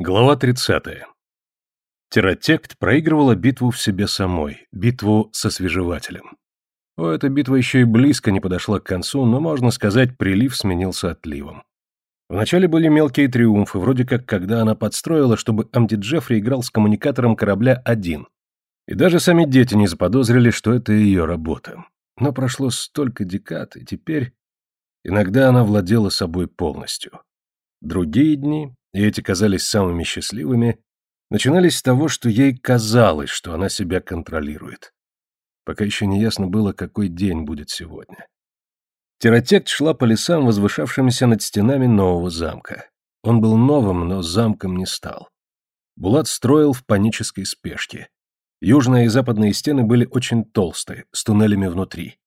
Глава 30. Терратект проигрывала битву в себе самой, битву со свежевателем. О, эта битва еще и близко не подошла к концу, но, можно сказать, прилив сменился отливом. Вначале были мелкие триумфы, вроде как когда она подстроила, чтобы Амди Джеффри играл с коммуникатором корабля один. И даже сами дети не заподозрили, что это ее работа. Но прошло столько декад, и теперь... Иногда она владела собой полностью. Другие дни, и эти казались самыми счастливыми, начинались с того, что ей казалось, что она себя контролирует. Пока еще не ясно было, какой день будет сегодня. Терротект шла по лесам, возвышавшимся над стенами нового замка. Он был новым, но замком не стал. Булат строил в панической спешке. Южные и западные стены были очень толстые, с туннелями внутри.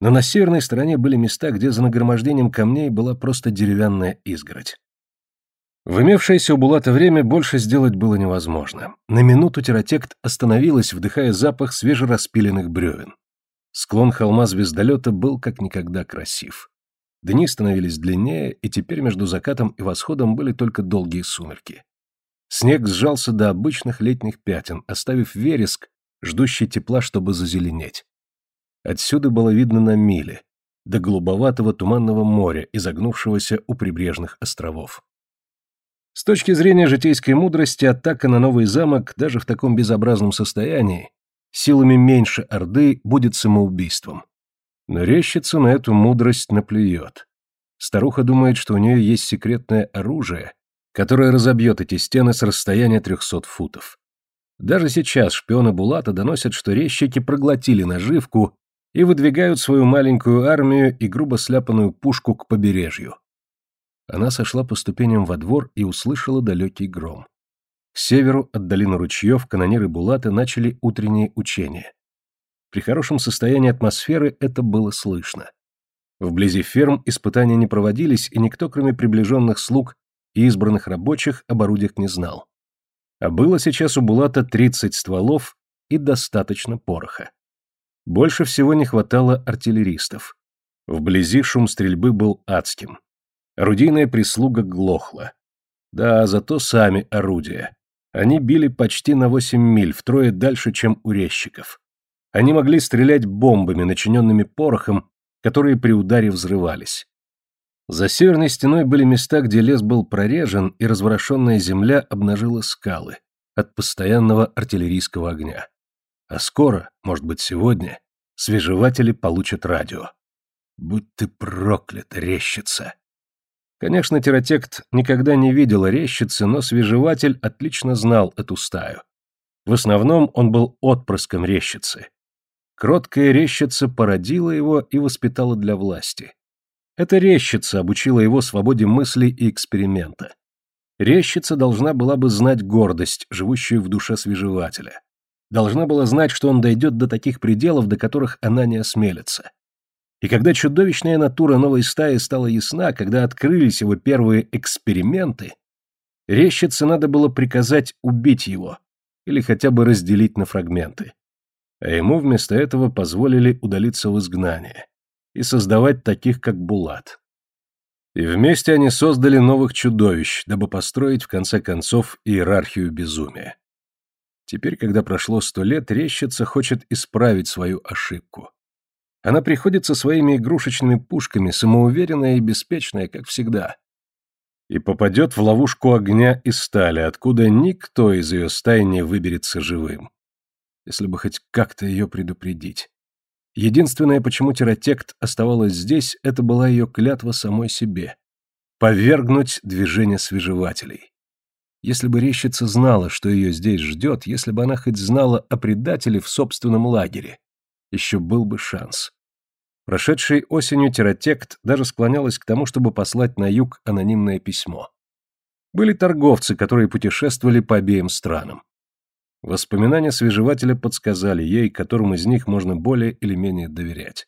Но на северной стороне были места, где за нагромождением камней была просто деревянная изгородь. В имевшееся у Булата время больше сделать было невозможно. На минуту терротект остановилась, вдыхая запах свежераспиленных бревен. Склон холма звездолета был как никогда красив. Дни становились длиннее, и теперь между закатом и восходом были только долгие сумерки. Снег сжался до обычных летних пятен, оставив вереск, ждущий тепла, чтобы зазеленеть. Отсюда было видно на миле, до голубоватого туманного моря, изогнувшегося у прибрежных островов. С точки зрения житейской мудрости, атака на новый замок, даже в таком безобразном состоянии, силами меньше Орды будет самоубийством. Но рещица на эту мудрость наплюет. Старуха думает, что у нее есть секретное оружие, которое разобьет эти стены с расстояния трехсот футов. Даже сейчас шпионы Булата доносят, что резчики проглотили наживку и выдвигают свою маленькую армию и грубо сляпанную пушку к побережью. Она сошла по ступеням во двор и услышала далекий гром. К северу от долины ручьев канониры Булата начали утренние учения. При хорошем состоянии атмосферы это было слышно. Вблизи ферм испытания не проводились, и никто, кроме приближенных слуг и избранных рабочих, об орудиях не знал. А было сейчас у Булата 30 стволов и достаточно пороха. Больше всего не хватало артиллеристов. Вблизи шум стрельбы был адским. Орудийная прислуга глохла. Да, зато сами орудия. Они били почти на 8 миль, втрое дальше, чем у резчиков. Они могли стрелять бомбами, начиненными порохом, которые при ударе взрывались. За северной стеной были места, где лес был прорежен, и разворошенная земля обнажила скалы от постоянного артиллерийского огня. А скоро, может быть сегодня, свежеватели получат радио. Будь ты проклят, рещица! Конечно, терротект никогда не видел рещицы, но свежеватель отлично знал эту стаю. В основном он был отпрыском рещицы. Кроткая рещица породила его и воспитала для власти. Эта рещица обучила его свободе мысли и эксперимента. Рещица должна была бы знать гордость, живущую в душе свежевателя. Должна была знать, что он дойдет до таких пределов, до которых она не осмелится. И когда чудовищная натура новой стаи стала ясна, когда открылись его первые эксперименты, рещице надо было приказать убить его или хотя бы разделить на фрагменты. А ему вместо этого позволили удалиться в изгнание и создавать таких, как Булат. И вместе они создали новых чудовищ, дабы построить, в конце концов, иерархию безумия. Теперь, когда прошло сто лет, рещица хочет исправить свою ошибку. Она приходит со своими игрушечными пушками, самоуверенная и беспечная, как всегда. И попадет в ловушку огня и стали, откуда никто из ее стаи не выберется живым. Если бы хоть как-то ее предупредить. Единственное, почему терротект оставалась здесь, это была ее клятва самой себе. Повергнуть движение свежевателей. Если бы рещица знала, что ее здесь ждет, если бы она хоть знала о предателе в собственном лагере, еще был бы шанс. Прошедшей осенью терротект даже склонялась к тому, чтобы послать на юг анонимное письмо. Были торговцы, которые путешествовали по обеим странам. Воспоминания свежевателя подсказали ей, которым из них можно более или менее доверять.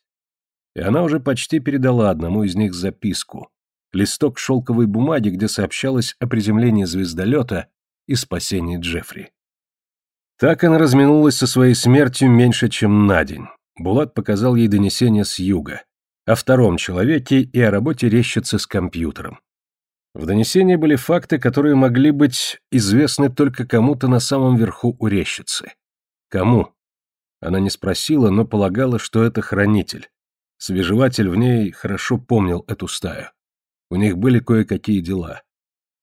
И она уже почти передала одному из них записку. Листок шелковой бумаги, где сообщалось о приземлении звездолета и спасении Джеффри. Так она разминулась со своей смертью меньше, чем на день. Булат показал ей донесение с юга, о втором человеке и о работе рещицы с компьютером. В донесении были факты, которые могли быть известны только кому-то на самом верху у рещицы. Кому? Она не спросила, но полагала, что это хранитель. Свежеватель в ней хорошо помнил эту стаю. У них были кое-какие дела.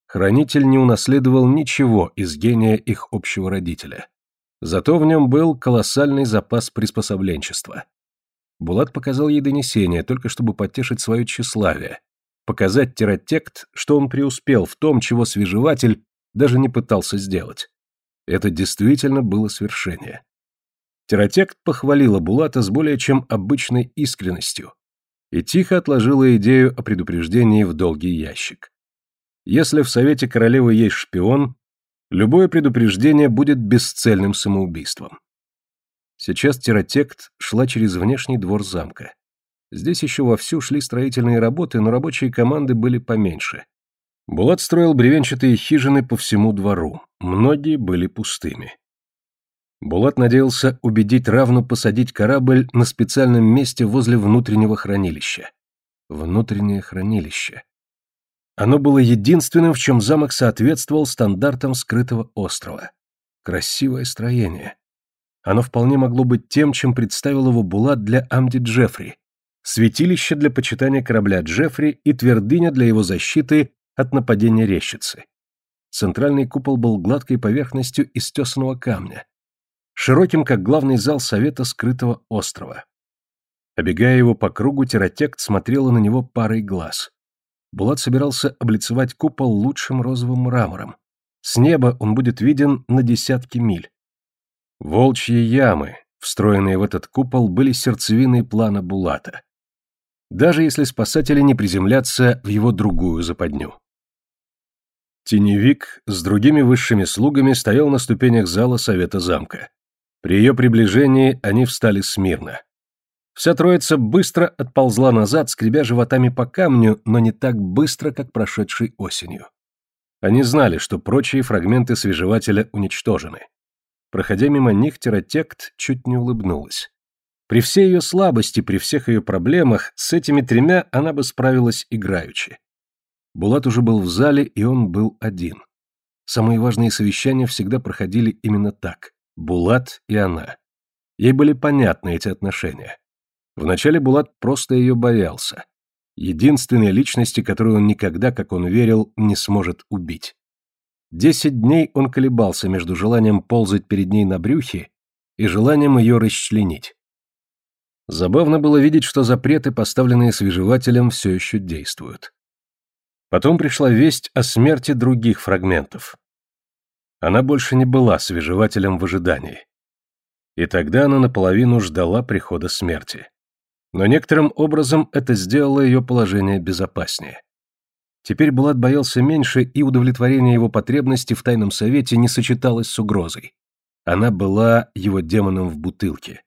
Хранитель не унаследовал ничего из гения их общего родителя. Зато в нем был колоссальный запас приспособленчества. Булат показал ей донесение, только чтобы потешить свое тщеславие, показать терротект, что он преуспел в том, чего свежеватель даже не пытался сделать. Это действительно было свершение. Терротект похвалила Булата с более чем обычной искренностью и тихо отложила идею о предупреждении в долгий ящик. Если в Совете Королевы есть шпион, любое предупреждение будет бесцельным самоубийством. Сейчас терротект шла через внешний двор замка. Здесь еще вовсю шли строительные работы, но рабочие команды были поменьше. Булат строил бревенчатые хижины по всему двору. Многие были пустыми. Булат надеялся убедить Равну посадить корабль на специальном месте возле внутреннего хранилища. Внутреннее хранилище. Оно было единственным, в чем замок соответствовал стандартам скрытого острова. Красивое строение. Оно вполне могло быть тем, чем представил его Булат для Амди Джеффри. Святилище для почитания корабля Джеффри и твердыня для его защиты от нападения рещицы. Центральный купол был гладкой поверхностью из тесаного камня, широким, как главный зал совета скрытого острова. Обегая его по кругу, терротект смотрела на него парой глаз. Булат собирался облицевать купол лучшим розовым мрамором. С неба он будет виден на десятки миль. Волчьи ямы, встроенные в этот купол, были сердцевиной плана Булата. Даже если спасатели не приземлятся в его другую западню. Теневик с другими высшими слугами стоял на ступенях зала совета замка. При ее приближении они встали смирно. Вся троица быстро отползла назад, скребя животами по камню, но не так быстро, как прошедшей осенью. Они знали, что прочие фрагменты свежевателя уничтожены. Проходя мимо них, терротект чуть не улыбнулась. При всей ее слабости, при всех ее проблемах, с этими тремя она бы справилась играючи. Булат уже был в зале, и он был один. Самые важные совещания всегда проходили именно так. Булат и она. Ей были понятны эти отношения. Вначале Булат просто ее боялся. Единственной личности, которую он никогда, как он верил, не сможет убить. Десять дней он колебался между желанием ползать перед ней на брюхе и желанием ее расчленить. Забавно было видеть, что запреты, поставленные свежевателем, все еще действуют. Потом пришла весть о смерти других фрагментов. Она больше не была свежевателем в ожидании. И тогда она наполовину ждала прихода смерти. Но некоторым образом это сделало ее положение безопаснее. Теперь Булат боялся меньше, и удовлетворение его потребности в тайном совете не сочеталось с угрозой. Она была его демоном в бутылке.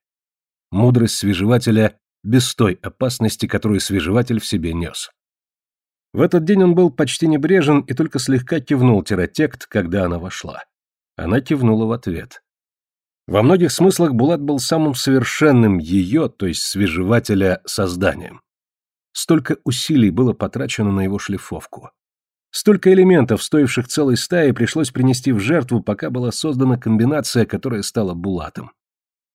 Мудрость свежевателя без той опасности, которую свежеватель в себе нес. В этот день он был почти небрежен и только слегка кивнул терротект, когда она вошла. Она кивнула в ответ. Во многих смыслах Булат был самым совершенным ее, то есть свежевателя, созданием. Столько усилий было потрачено на его шлифовку. Столько элементов, стоивших целой стаи, пришлось принести в жертву, пока была создана комбинация, которая стала Булатом.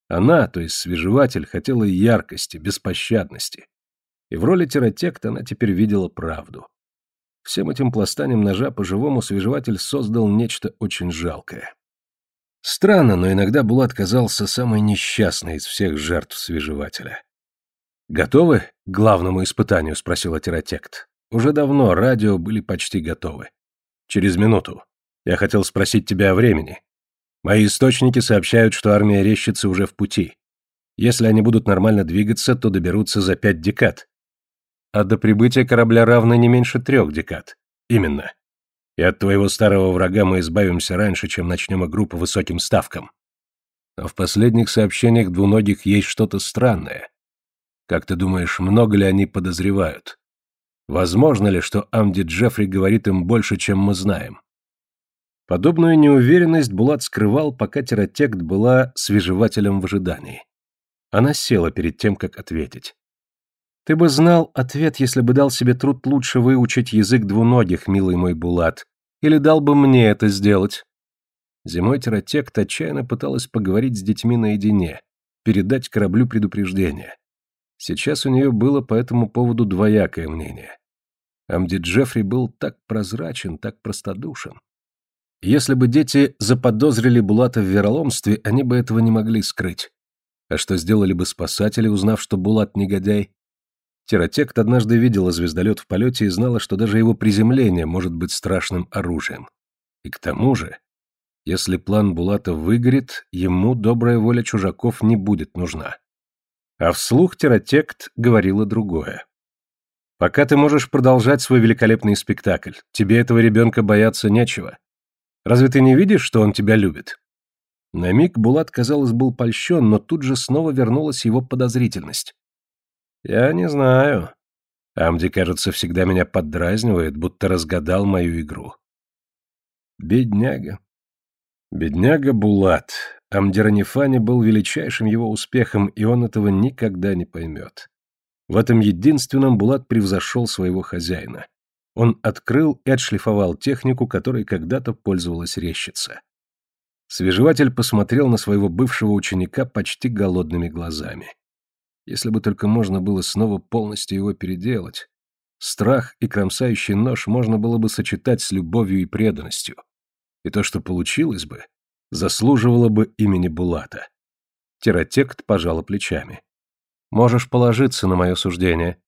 Она, то есть свежеватель, хотела яркости, беспощадности и в роли терротекта она теперь видела правду. Всем этим пластанием ножа по-живому свежеватель создал нечто очень жалкое. Странно, но иногда Булат казался самой несчастной из всех жертв свежевателя. «Готовы к главному испытанию?» — спросила терротект. «Уже давно радио были почти готовы. Через минуту. Я хотел спросить тебя о времени. Мои источники сообщают, что армия Рещицы уже в пути. Если они будут нормально двигаться, то доберутся за пять декад а до прибытия корабля равно не меньше трех декад. Именно. И от твоего старого врага мы избавимся раньше, чем начнем игру по высоким ставкам. Но в последних сообщениях двуногих есть что-то странное. Как ты думаешь, много ли они подозревают? Возможно ли, что Амди Джеффри говорит им больше, чем мы знаем? Подобную неуверенность Булат скрывал, пока терротект была свежевателем в ожидании. Она села перед тем, как ответить. Ты бы знал ответ, если бы дал себе труд лучше выучить язык двуногих, милый мой Булат, или дал бы мне это сделать. Зимой терротект отчаянно пыталась поговорить с детьми наедине, передать кораблю предупреждение. Сейчас у нее было по этому поводу двоякое мнение. Амди Джеффри был так прозрачен, так простодушен. Если бы дети заподозрили Булата в вероломстве, они бы этого не могли скрыть. А что сделали бы спасатели, узнав, что Булат негодяй? Терротект однажды видела звездолет в полете и знала, что даже его приземление может быть страшным оружием. И к тому же, если план Булата выгорит, ему добрая воля чужаков не будет нужна. А вслух терротект говорила другое. «Пока ты можешь продолжать свой великолепный спектакль, тебе этого ребенка бояться нечего. Разве ты не видишь, что он тебя любит?» На миг Булат, казалось, был польщен, но тут же снова вернулась его подозрительность. «Я не знаю. Амди, кажется, всегда меня поддразнивает, будто разгадал мою игру». «Бедняга. Бедняга Булат. Амдиранифани был величайшим его успехом, и он этого никогда не поймет. В этом единственном Булат превзошел своего хозяина. Он открыл и отшлифовал технику, которой когда-то пользовалась резчица. Свежеватель посмотрел на своего бывшего ученика почти голодными глазами. Если бы только можно было снова полностью его переделать. Страх и кромсающий нож можно было бы сочетать с любовью и преданностью. И то, что получилось бы, заслуживало бы имени Булата. Терротект пожала плечами. Можешь положиться на мое суждение.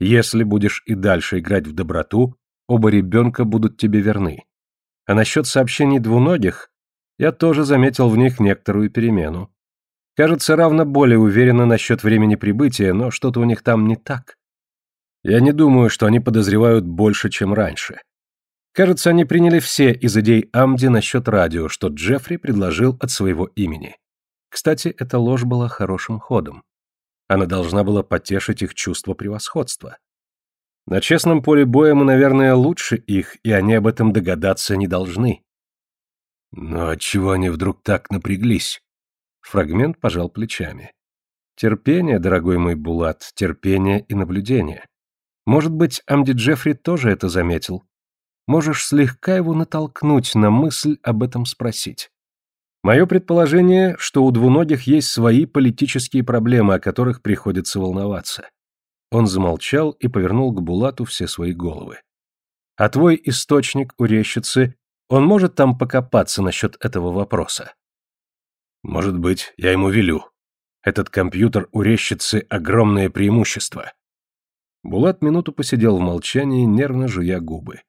Если будешь и дальше играть в доброту, оба ребенка будут тебе верны. А насчет сообщений двуногих, я тоже заметил в них некоторую перемену. Кажется, равно более уверенно насчет времени прибытия, но что-то у них там не так. Я не думаю, что они подозревают больше, чем раньше. Кажется, они приняли все из идей Амди насчет радио, что Джеффри предложил от своего имени. Кстати, эта ложь была хорошим ходом. Она должна была потешить их чувство превосходства. На честном поле боя мы, наверное, лучше их, и они об этом догадаться не должны. Но отчего они вдруг так напряглись? Фрагмент пожал плечами. Терпение, дорогой мой Булат, терпение и наблюдение. Может быть, Амди Джеффри тоже это заметил можешь слегка его натолкнуть на мысль об этом спросить. Мое предположение, что у двуногих есть свои политические проблемы, о которых приходится волноваться. Он замолчал и повернул к Булату все свои головы. А твой источник у рещицы, он может там покопаться насчет этого вопроса? Может быть, я ему велю. Этот компьютер у рещицы огромное преимущество. Булат минуту посидел в молчании, нервно жуя губы.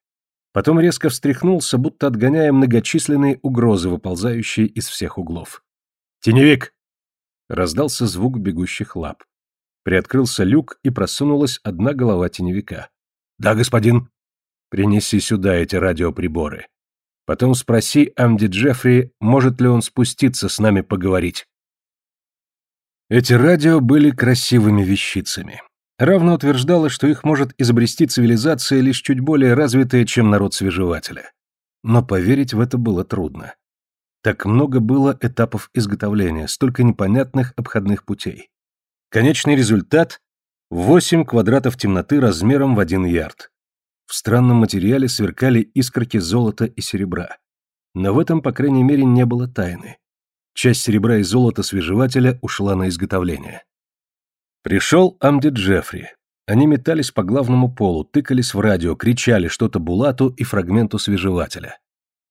Потом резко встряхнулся, будто отгоняя многочисленные угрозы, выползающие из всех углов. «Теневик!» Раздался звук бегущих лап. Приоткрылся люк, и просунулась одна голова теневика. «Да, господин!» «Принеси сюда эти радиоприборы. Потом спроси Амди Джеффри, может ли он спуститься с нами поговорить». Эти радио были красивыми вещицами равно утверждала, что их может изобрести цивилизация лишь чуть более развитая, чем народ свежевателя. Но поверить в это было трудно. Так много было этапов изготовления, столько непонятных обходных путей. Конечный результат — 8 квадратов темноты размером в один ярд. В странном материале сверкали искорки золота и серебра. Но в этом, по крайней мере, не было тайны. Часть серебра и золота свежевателя ушла на изготовление. Пришел Амди Джеффри. Они метались по главному полу, тыкались в радио, кричали что-то Булату и фрагменту свежевателя.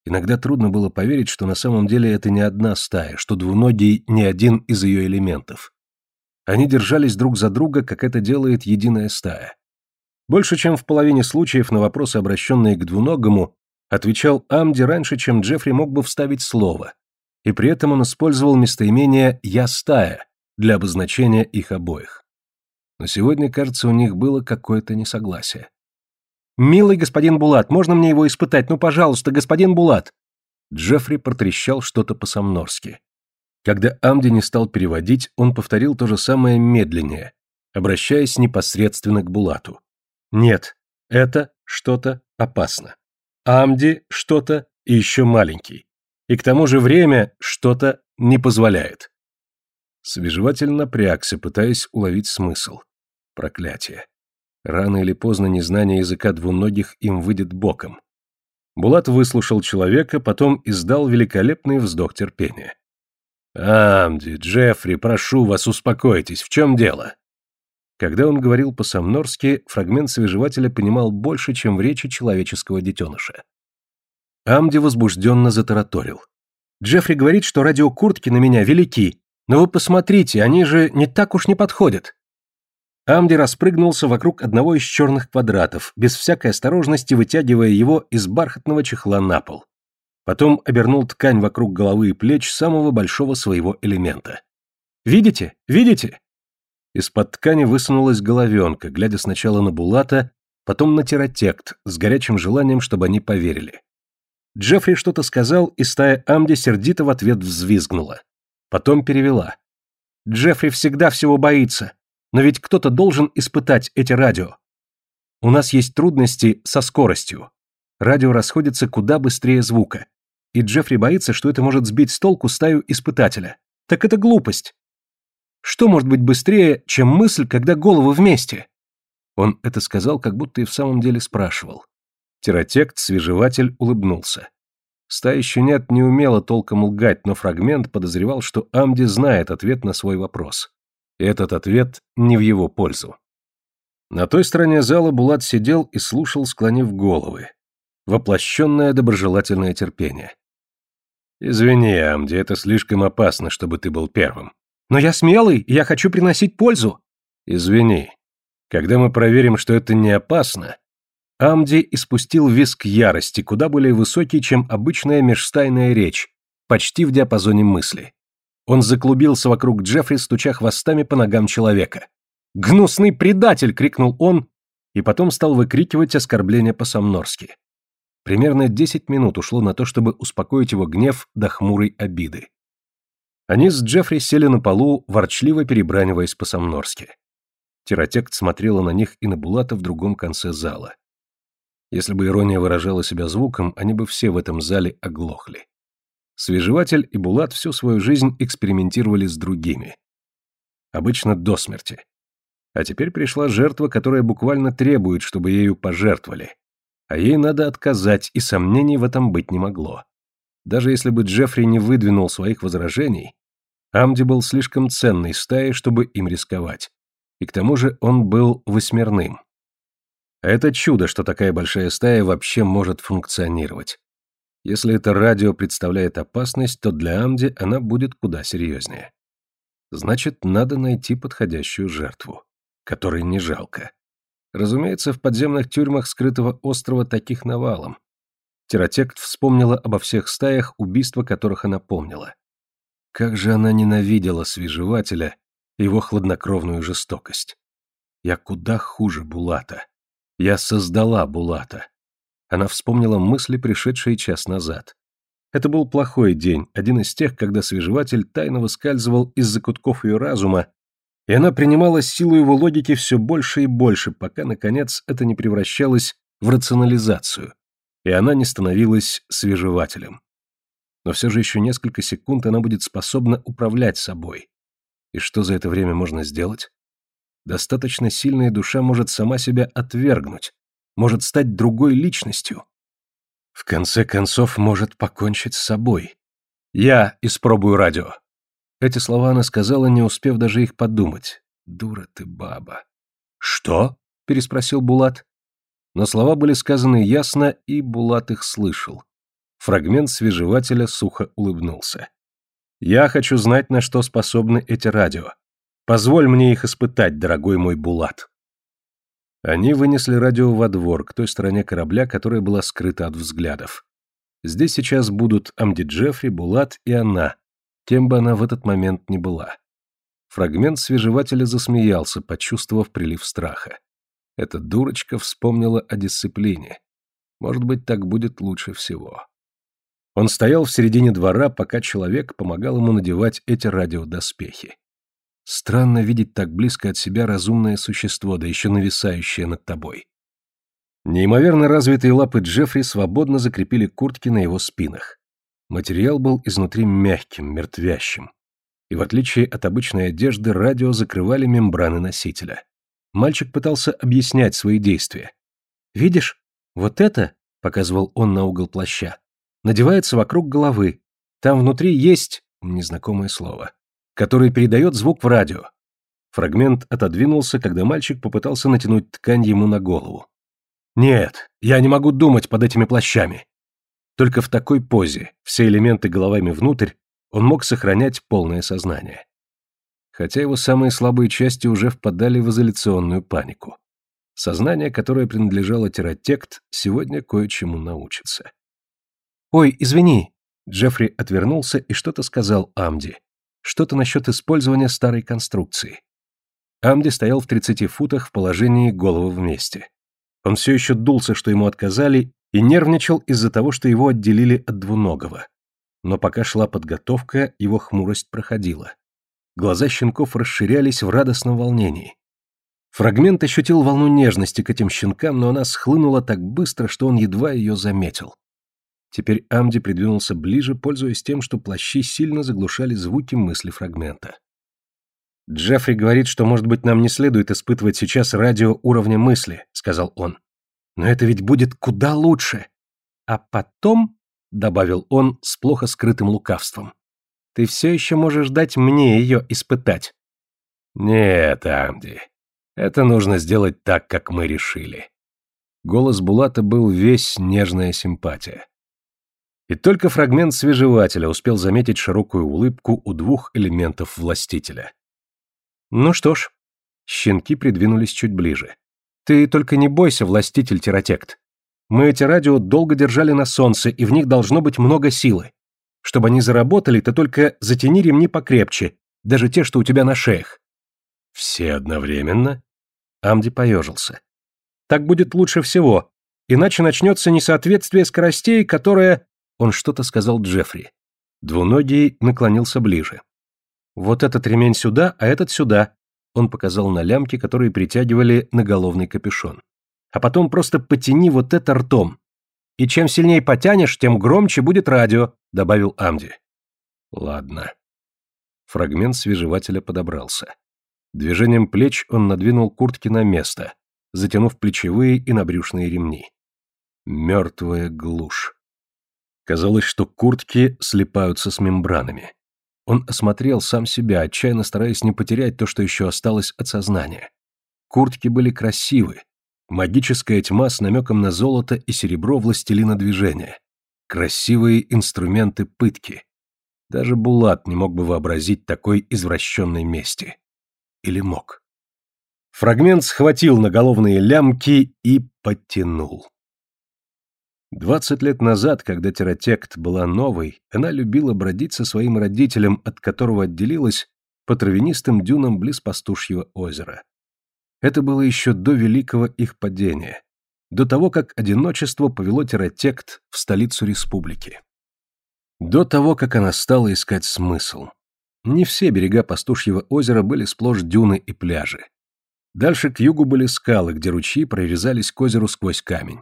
Иногда трудно было поверить, что на самом деле это не одна стая, что двуногий не один из ее элементов. Они держались друг за друга, как это делает единая стая. Больше чем в половине случаев на вопросы, обращенные к двуногому, отвечал Амди раньше, чем Джеффри мог бы вставить слово, и при этом он использовал местоимение «я стая» для обозначения их обоих но сегодня, кажется, у них было какое-то несогласие. «Милый господин Булат, можно мне его испытать? Ну, пожалуйста, господин Булат!» Джеффри протрещал что-то по-самнорски. Когда Амди не стал переводить, он повторил то же самое медленнее, обращаясь непосредственно к Булату. «Нет, это что-то опасно. Амди что-то и еще маленький. И к тому же время что-то не позволяет». Свежеватель напрягся, пытаясь уловить смысл. Проклятие. Рано или поздно незнание языка двуногих им выйдет боком. Булат выслушал человека, потом издал великолепный вздох терпения. «Амди, Джеффри, прошу вас, успокойтесь, в чем дело?» Когда он говорил по-самнорски, фрагмент свежевателя понимал больше, чем в речи человеческого детеныша. Амди возбужденно затараторил. «Джеффри говорит, что радиокуртки на меня велики, но вы посмотрите, они же не так уж не подходят. Амди распрыгнулся вокруг одного из черных квадратов, без всякой осторожности вытягивая его из бархатного чехла на пол. Потом обернул ткань вокруг головы и плеч самого большого своего элемента. «Видите? Видите?» Из-под ткани высунулась головенка, глядя сначала на Булата, потом на терротект, с горячим желанием, чтобы они поверили. Джеффри что-то сказал, и стая Амди сердито в ответ взвизгнула. Потом перевела. «Джеффри всегда всего боится. Но ведь кто-то должен испытать эти радио. У нас есть трудности со скоростью. Радио расходится куда быстрее звука. И Джеффри боится, что это может сбить с толку стаю испытателя. Так это глупость. Что может быть быстрее, чем мысль, когда головы вместе? Он это сказал, как будто и в самом деле спрашивал. Терротект, свежеватель, улыбнулся. Стая щенят не умела толком лгать, но фрагмент подозревал, что Амди знает ответ на свой вопрос. И этот ответ не в его пользу. На той стороне зала Булат сидел и слушал, склонив головы. Воплощенное доброжелательное терпение. «Извини, Амди, это слишком опасно, чтобы ты был первым». «Но я смелый, и я хочу приносить пользу». «Извини. Когда мы проверим, что это не опасно...» Амди испустил виск ярости, куда более высокий, чем обычная межстайная речь, почти в диапазоне мысли. Он заклубился вокруг Джеффри, стуча хвостами по ногам человека. «Гнусный предатель!» — крикнул он, и потом стал выкрикивать оскорбления по-самнорски. Примерно десять минут ушло на то, чтобы успокоить его гнев до хмурой обиды. Они с Джеффри сели на полу, ворчливо перебраниваясь по-самнорски. Терротект смотрела на них и на Булата в другом конце зала. Если бы ирония выражала себя звуком, они бы все в этом зале оглохли. Свежеватель и Булат всю свою жизнь экспериментировали с другими. Обычно до смерти. А теперь пришла жертва, которая буквально требует, чтобы ею пожертвовали. А ей надо отказать, и сомнений в этом быть не могло. Даже если бы Джеффри не выдвинул своих возражений, Амди был слишком ценной стаей, чтобы им рисковать. И к тому же он был восьмерным. Это чудо, что такая большая стая вообще может функционировать. Если это радио представляет опасность, то для Амди она будет куда серьезнее. Значит, надо найти подходящую жертву, которой не жалко. Разумеется, в подземных тюрьмах скрытого острова таких навалом. Терротект вспомнила обо всех стаях, убийства которых она помнила. Как же она ненавидела свежевателя его хладнокровную жестокость. Я куда хуже Булата. Я создала Булата. Она вспомнила мысли, пришедшие час назад. Это был плохой день, один из тех, когда свежеватель тайно выскальзывал из закутков ее разума, и она принимала силу его логики все больше и больше, пока, наконец, это не превращалось в рационализацию, и она не становилась свежевателем. Но все же еще несколько секунд она будет способна управлять собой. И что за это время можно сделать? Достаточно сильная душа может сама себя отвергнуть, может стать другой личностью. В конце концов, может покончить с собой. Я испробую радио. Эти слова она сказала, не успев даже их подумать. Дура ты, баба. Что? переспросил Булат. Но слова были сказаны ясно, и Булат их слышал. Фрагмент свежевателя сухо улыбнулся. «Я хочу знать, на что способны эти радио. Позволь мне их испытать, дорогой мой Булат». Они вынесли радио во двор, к той стороне корабля, которая была скрыта от взглядов. Здесь сейчас будут Амди Джеффри, Булат и она, кем бы она в этот момент ни была. Фрагмент свежевателя засмеялся, почувствовав прилив страха. Эта дурочка вспомнила о дисциплине. Может быть, так будет лучше всего. Он стоял в середине двора, пока человек помогал ему надевать эти радиодоспехи. Странно видеть так близко от себя разумное существо, да еще нависающее над тобой. Неимоверно развитые лапы Джеффри свободно закрепили куртки на его спинах. Материал был изнутри мягким, мертвящим. И в отличие от обычной одежды, радио закрывали мембраны носителя. Мальчик пытался объяснять свои действия. «Видишь, вот это, — показывал он на угол плаща, — надевается вокруг головы. Там внутри есть, незнакомое слово, который передает звук в радио. Фрагмент отодвинулся, когда мальчик попытался натянуть ткань ему на голову. «Нет, я не могу думать под этими плащами». Только в такой позе, все элементы головами внутрь, он мог сохранять полное сознание. Хотя его самые слабые части уже впадали в изоляционную панику. Сознание, которое принадлежало терротект, сегодня кое-чему научится. «Ой, извини!» Джеффри отвернулся и что-то сказал Амди. Что-то насчет использования старой конструкции. Амди стоял в 30 футах в положении головы вместе. Он все еще дулся, что ему отказали, и нервничал из-за того, что его отделили от двуногого. Но пока шла подготовка, его хмурость проходила. Глаза щенков расширялись в радостном волнении. Фрагмент ощутил волну нежности к этим щенкам, но она схлынула так быстро, что он едва ее заметил. Теперь Амди придвинулся ближе, пользуясь тем, что плащи сильно заглушали звуки мысли фрагмента. «Джеффри говорит, что, может быть, нам не следует испытывать сейчас радио уровня мысли», — сказал он. «Но это ведь будет куда лучше. А потом», — добавил он с плохо скрытым лукавством, — «ты все еще можешь дать мне ее испытать». «Нет, Амди, это нужно сделать так, как мы решили». Голос Булата был весь нежная симпатия. И только фрагмент свежевателя успел заметить широкую улыбку у двух элементов властителя. Ну что ж, щенки придвинулись чуть ближе. Ты только не бойся, властитель Терротект. Мы эти радио долго держали на солнце, и в них должно быть много силы. Чтобы они заработали, ты только затяни ремни покрепче, даже те, что у тебя на шеях. Все одновременно? Амди поежился. Так будет лучше всего, иначе начнется несоответствие скоростей, которое... Он что-то сказал Джеффри. Двуногий наклонился ближе. Вот этот ремень сюда, а этот сюда. Он показал на лямки, которые притягивали наголовный капюшон. А потом просто потяни вот это ртом. И чем сильнее потянешь, тем громче будет радио, добавил Амди. Ладно. Фрагмент свежевателя подобрался. Движением плеч он надвинул куртки на место, затянув плечевые и набрюшные ремни. Мертвая глушь. Казалось, что куртки слипаются с мембранами. Он осмотрел сам себя, отчаянно стараясь не потерять то, что еще осталось от сознания. Куртки были красивы. Магическая тьма с намеком на золото и серебро властелина движения. Красивые инструменты пытки. Даже Булат не мог бы вообразить такой извращенной мести. Или мог? Фрагмент схватил наголовные лямки и подтянул. Двадцать лет назад, когда Терротект была новой, она любила бродить со своим родителем, от которого отделилась, по травянистым дюнам близ пастушьего озера. Это было еще до великого их падения, до того, как одиночество повело Терротект в столицу республики. До того, как она стала искать смысл. Не все берега пастушьего озера были сплошь дюны и пляжи. Дальше к югу были скалы, где ручьи прорезались к озеру сквозь камень.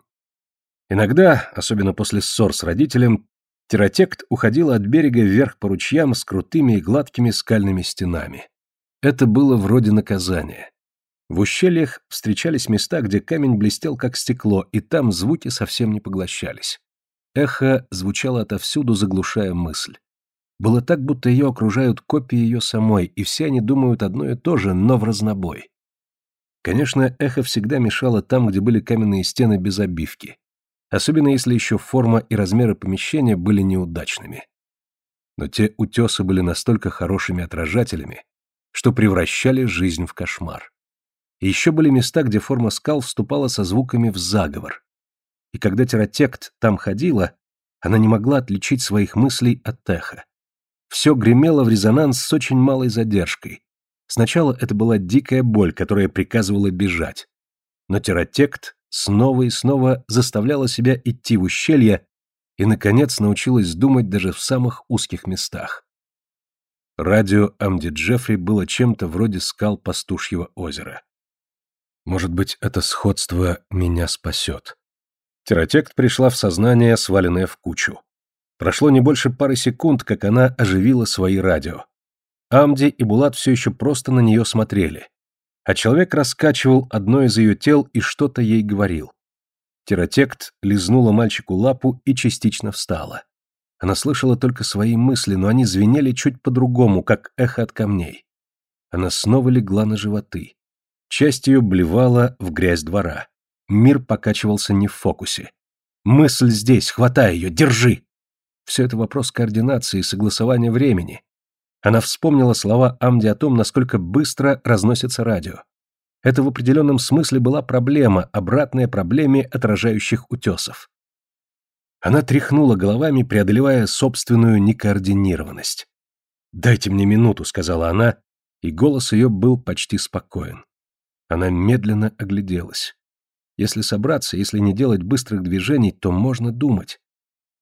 Иногда, особенно после ссор с родителем, терротект уходил от берега вверх по ручьям с крутыми и гладкими скальными стенами. Это было вроде наказания. В ущельях встречались места, где камень блестел как стекло, и там звуки совсем не поглощались. Эхо звучало отовсюду, заглушая мысль. Было так, будто ее окружают копии ее самой, и все они думают одно и то же, но в разнобой. Конечно, эхо всегда мешало там, где были каменные стены без обивки, особенно если еще форма и размеры помещения были неудачными. Но те утесы были настолько хорошими отражателями, что превращали жизнь в кошмар. Еще были места, где форма скал вступала со звуками в заговор. И когда терротект там ходила, она не могла отличить своих мыслей от эха. Все гремело в резонанс с очень малой задержкой. Сначала это была дикая боль, которая приказывала бежать. Но терротект снова и снова заставляла себя идти в ущелье и, наконец, научилась думать даже в самых узких местах. Радио Амди Джеффри было чем-то вроде скал пастушьего озера. Может быть, это сходство меня спасет. Терротект пришла в сознание, сваленное в кучу. Прошло не больше пары секунд, как она оживила свои радио. Амди и Булат все еще просто на нее смотрели. а человек раскачивал одно из ее тел и что-то ей говорил. Терротект лизнула мальчику лапу и частично встала. Она слышала только свои мысли, но они звенели чуть по-другому, как эхо от камней. Она снова легла на животы. Часть ее блевала в грязь двора. Мир покачивался не в фокусе. Мысль здесь, хватай ее, держи! Все это вопрос координации и согласования времени. Она вспомнила слова Амди о том, насколько быстро разносится радио. Это в определенном смысле была проблема, обратная проблеме отражающих утесов. Она тряхнула головами, преодолевая собственную некоординированность. «Дайте мне минуту», — сказала она, и голос ее был почти спокоен. Она медленно огляделась. Если собраться, если не делать быстрых движений, то можно думать.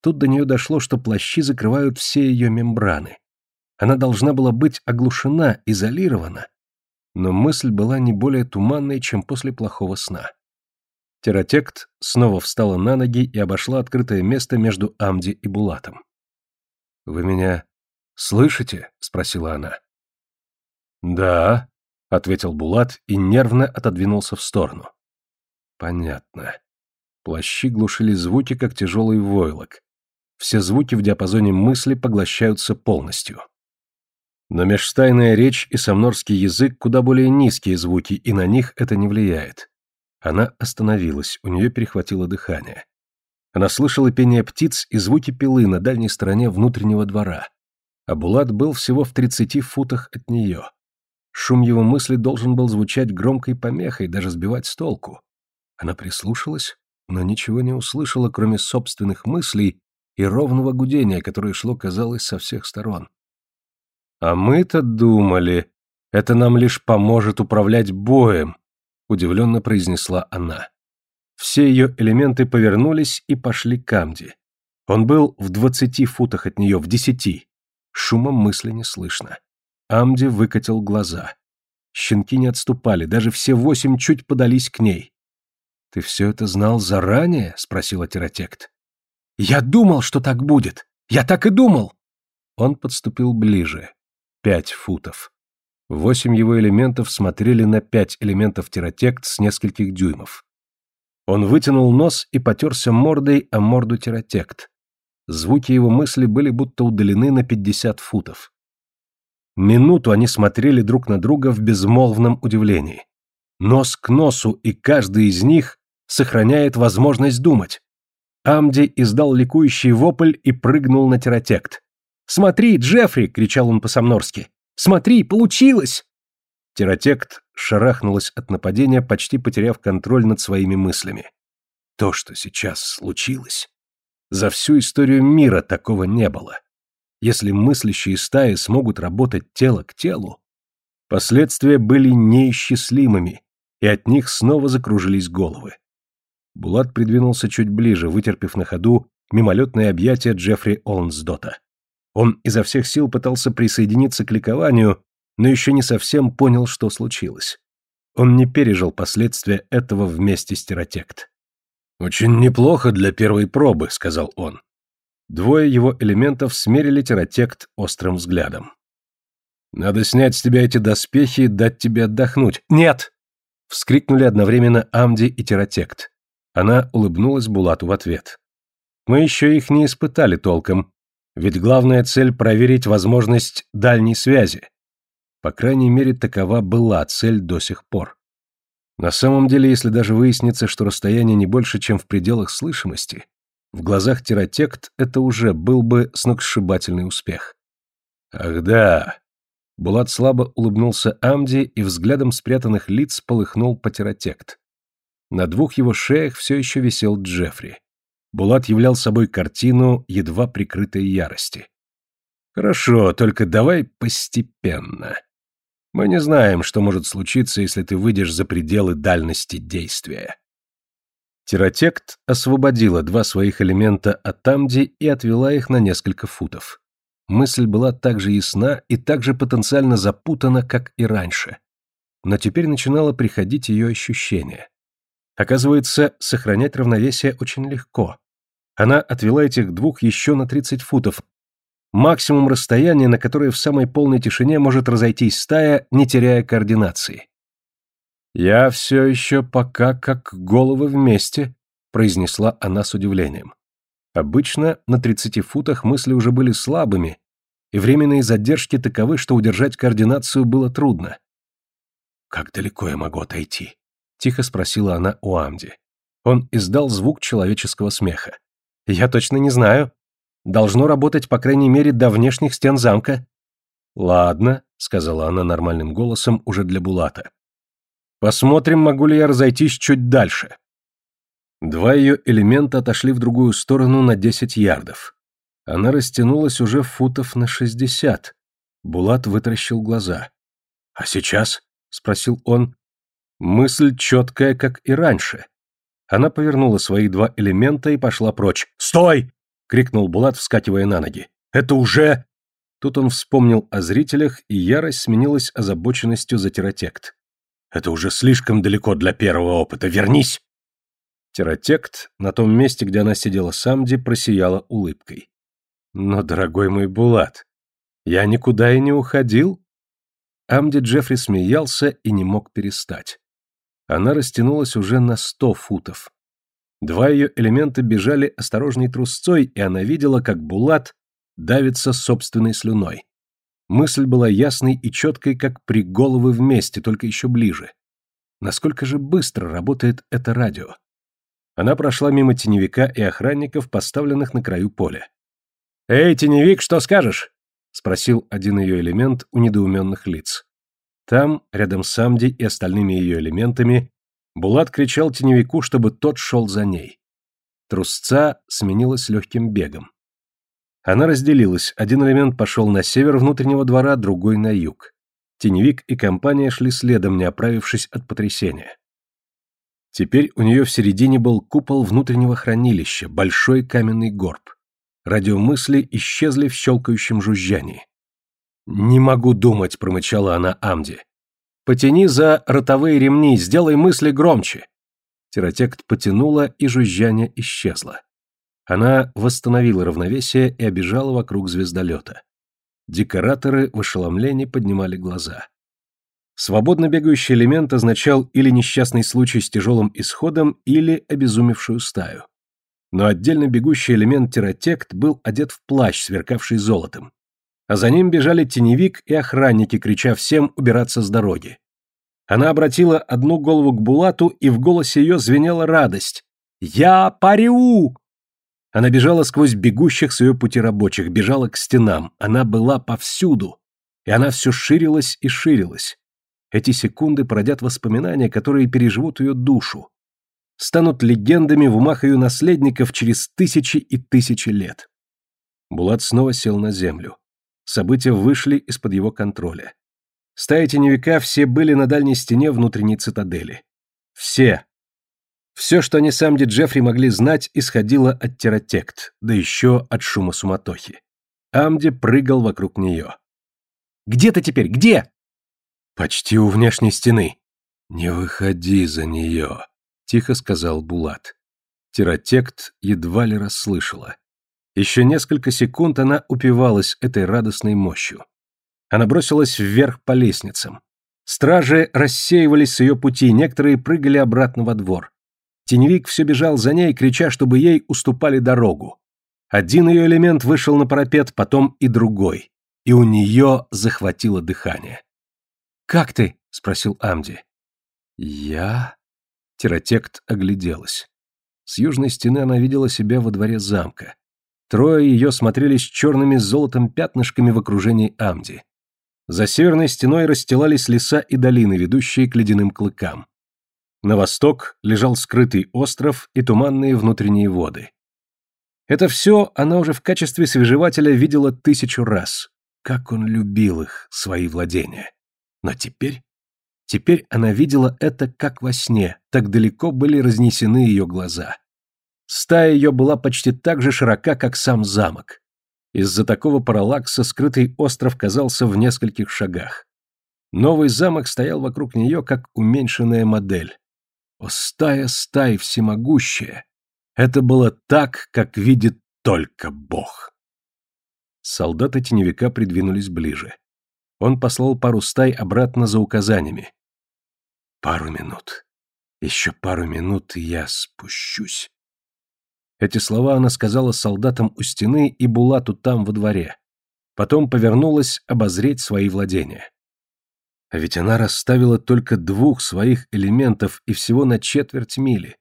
Тут до нее дошло, что плащи закрывают все ее мембраны. Она должна была быть оглушена, изолирована. Но мысль была не более туманной, чем после плохого сна. Терротект снова встала на ноги и обошла открытое место между Амди и Булатом. «Вы меня слышите?» — спросила она. «Да», — ответил Булат и нервно отодвинулся в сторону. «Понятно. Плащи глушили звуки, как тяжелый войлок. Все звуки в диапазоне мысли поглощаются полностью. Но межстайная речь и самнорский язык куда более низкие звуки, и на них это не влияет. Она остановилась, у нее перехватило дыхание. Она слышала пение птиц и звуки пилы на дальней стороне внутреннего двора. А Булат был всего в тридцати футах от нее. Шум его мысли должен был звучать громкой помехой, даже сбивать с толку. Она прислушалась, но ничего не услышала, кроме собственных мыслей и ровного гудения, которое шло, казалось, со всех сторон. «А мы-то думали, это нам лишь поможет управлять боем», — удивленно произнесла она. Все ее элементы повернулись и пошли к Амди. Он был в двадцати футах от нее, в десяти. Шумом мысли не слышно. Амди выкатил глаза. Щенки не отступали, даже все восемь чуть подались к ней. «Ты все это знал заранее?» — спросила Терротект. «Я думал, что так будет! Я так и думал!» Он подступил ближе. Пять футов. Восемь его элементов смотрели на пять элементов Терротект с нескольких дюймов. Он вытянул нос и потерся мордой о морду Терротект. Звуки его мысли были будто удалены на пятьдесят футов. Минуту они смотрели друг на друга в безмолвном удивлении. Нос к носу, и каждый из них сохраняет возможность думать. Амди издал ликующий вопль и прыгнул на терротект. «Смотри, Джеффри!» — кричал он по-самнорски. «Смотри, получилось!» Терротект шарахнулась от нападения, почти потеряв контроль над своими мыслями. То, что сейчас случилось. За всю историю мира такого не было. Если мыслящие стаи смогут работать тело к телу, последствия были неисчислимыми, и от них снова закружились головы. Булат придвинулся чуть ближе, вытерпев на ходу мимолетное объятие Джеффри Олнсдота. Он изо всех сил пытался присоединиться к ликованию, но еще не совсем понял, что случилось. Он не пережил последствия этого вместе с Терротект. «Очень неплохо для первой пробы», — сказал он. Двое его элементов смерили терротект острым взглядом. «Надо снять с тебя эти доспехи и дать тебе отдохнуть». «Нет!» — вскрикнули одновременно Амди и терротект. Она улыбнулась Булату в ответ. «Мы еще их не испытали толком, ведь главная цель — проверить возможность дальней связи. По крайней мере, такова была цель до сих пор. На самом деле, если даже выяснится, что расстояние не больше, чем в пределах слышимости, в глазах терротект это уже был бы сногсшибательный успех. «Ах да!» Булат слабо улыбнулся Амди и взглядом спрятанных лиц полыхнул по терротект. На двух его шеях все еще висел Джеффри. Булат являл собой картину, едва прикрытой ярости. «Хорошо, только давай постепенно. Мы не знаем, что может случиться, если ты выйдешь за пределы дальности действия». Терротект освободила два своих элемента от Тамди и отвела их на несколько футов. Мысль была так же ясна и так же потенциально запутана, как и раньше. Но теперь начинало приходить ее ощущение. Оказывается, сохранять равновесие очень легко. Она отвела этих двух еще на 30 футов. Максимум расстояния, на которое в самой полной тишине может разойтись стая, не теряя координации. «Я все еще пока как головы вместе», — произнесла она с удивлением. Обычно на 30 футах мысли уже были слабыми, и временные задержки таковы, что удержать координацию было трудно. «Как далеко я могу отойти?» — тихо спросила она у Амди. Он издал звук человеческого смеха. «Я точно не знаю. Должно работать, по крайней мере, до внешних стен замка». «Ладно», — сказала она нормальным голосом уже для Булата. «Посмотрим, могу ли я разойтись чуть дальше». Два ее элемента отошли в другую сторону на десять ярдов. Она растянулась уже футов на шестьдесят. Булат вытаращил глаза. «А сейчас?» — спросил он. Мысль четкая, как и раньше. Она повернула свои два элемента и пошла прочь. «Стой!» — крикнул Булат, вскакивая на ноги. «Это уже...» Тут он вспомнил о зрителях, и ярость сменилась озабоченностью за терротект. «Это уже слишком далеко для первого опыта. Вернись!» Терротект, на том месте, где она сидела с Амди, просияла улыбкой. «Но, дорогой мой Булат, я никуда и не уходил». Амди Джеффри смеялся и не мог перестать. Она растянулась уже на сто футов. Два ее элемента бежали осторожной трусцой, и она видела, как Булат давится собственной слюной. Мысль была ясной и четкой, как при головы вместе, только еще ближе. Насколько же быстро работает это радио? Она прошла мимо теневика и охранников, поставленных на краю поля. «Эй, теневик, что скажешь?» — спросил один ее элемент у недоуменных лиц. Там, рядом с Амди и остальными ее элементами, Булат кричал теневику, чтобы тот шел за ней. Трусца сменилась легким бегом. Она разделилась, один элемент пошел на север внутреннего двора, другой на юг. Теневик и компания шли следом, не оправившись от потрясения. Теперь у нее в середине был купол внутреннего хранилища, большой каменный горб. Радиомысли исчезли в щелкающем жужжании. «Не могу думать», — промычала она Амди. «Потяни за ротовые ремни, сделай мысли громче». Терротект потянула, и жужжание исчезло. Она восстановила равновесие и обежала вокруг звездолета. Декораторы в ошеломлении поднимали глаза. Свободно бегающий элемент означал или несчастный случай с тяжелым исходом, или обезумевшую стаю. Но отдельно бегущий элемент терротект был одет в плащ, сверкавший золотом а за ним бежали теневик и охранники, крича всем убираться с дороги. Она обратила одну голову к Булату, и в голосе ее звенела радость. «Я парю!» Она бежала сквозь бегущих с ее пути рабочих, бежала к стенам. Она была повсюду. И она все ширилась и ширилась. Эти секунды породят воспоминания, которые переживут ее душу. Станут легендами в умах ее наследников через тысячи и тысячи лет. Булат снова сел на землю. События вышли из-под его контроля. Стаи теневика все были на дальней стене внутренней цитадели. Все. Все, что они с Амди Джеффри могли знать, исходило от терротект, да еще от шума суматохи. Амди прыгал вокруг нее. «Где ты теперь? Где?» «Почти у внешней стены». «Не выходи за нее», — тихо сказал Булат. Терротект едва ли расслышала. Еще несколько секунд она упивалась этой радостной мощью. Она бросилась вверх по лестницам. Стражи рассеивались с ее пути, некоторые прыгали обратно во двор. Теневик все бежал за ней, крича, чтобы ей уступали дорогу. Один ее элемент вышел на парапет, потом и другой. И у нее захватило дыхание. «Как ты?» — спросил Амди. «Я...» Терротект огляделась. С южной стены она видела себя во дворе замка. Трое ее смотрелись черными с золотом пятнышками в окружении Амди. За северной стеной расстилались леса и долины, ведущие к ледяным клыкам. На восток лежал скрытый остров и туманные внутренние воды. Это все она уже в качестве свежевателя видела тысячу раз. Как он любил их, свои владения. Но теперь... Теперь она видела это как во сне, так далеко были разнесены ее глаза. Стая ее была почти так же широка, как сам замок. Из-за такого параллакса скрытый остров казался в нескольких шагах. Новый замок стоял вокруг нее, как уменьшенная модель. О, стая стай всемогущая! Это было так, как видит только Бог. Солдаты теневика придвинулись ближе. Он послал пару стай обратно за указаниями. Пару минут. Еще пару минут, и я спущусь. Эти слова она сказала солдатам у стены и Булату там во дворе. Потом повернулась обозреть свои владения. А ведь она расставила только двух своих элементов и всего на четверть мили.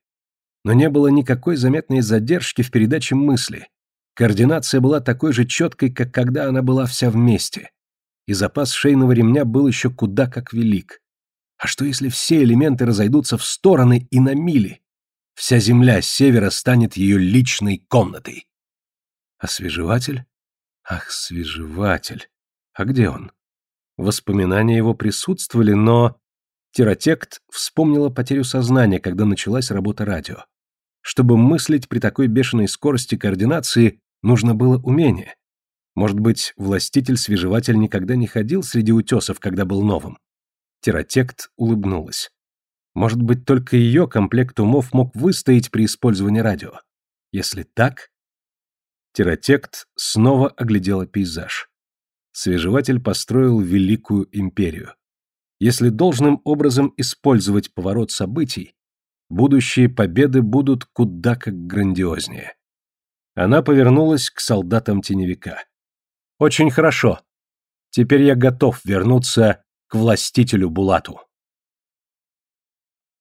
Но не было никакой заметной задержки в передаче мысли. Координация была такой же четкой, как когда она была вся вместе. И запас шейного ремня был еще куда как велик. А что если все элементы разойдутся в стороны и на мили? Вся земля с севера станет ее личной комнатой. Освежеватель? Ах, свежеватель. А где он? Воспоминания его присутствовали, но... Терротект вспомнила потерю сознания, когда началась работа радио. Чтобы мыслить при такой бешеной скорости координации, нужно было умение. Может быть, властитель-свежеватель никогда не ходил среди утесов, когда был новым? Терротект улыбнулась. Может быть, только ее комплект умов мог выстоять при использовании радио. Если так... Терротект снова оглядела пейзаж. Свежеватель построил великую империю. Если должным образом использовать поворот событий, будущие победы будут куда как грандиознее. Она повернулась к солдатам теневика. «Очень хорошо. Теперь я готов вернуться к властителю Булату».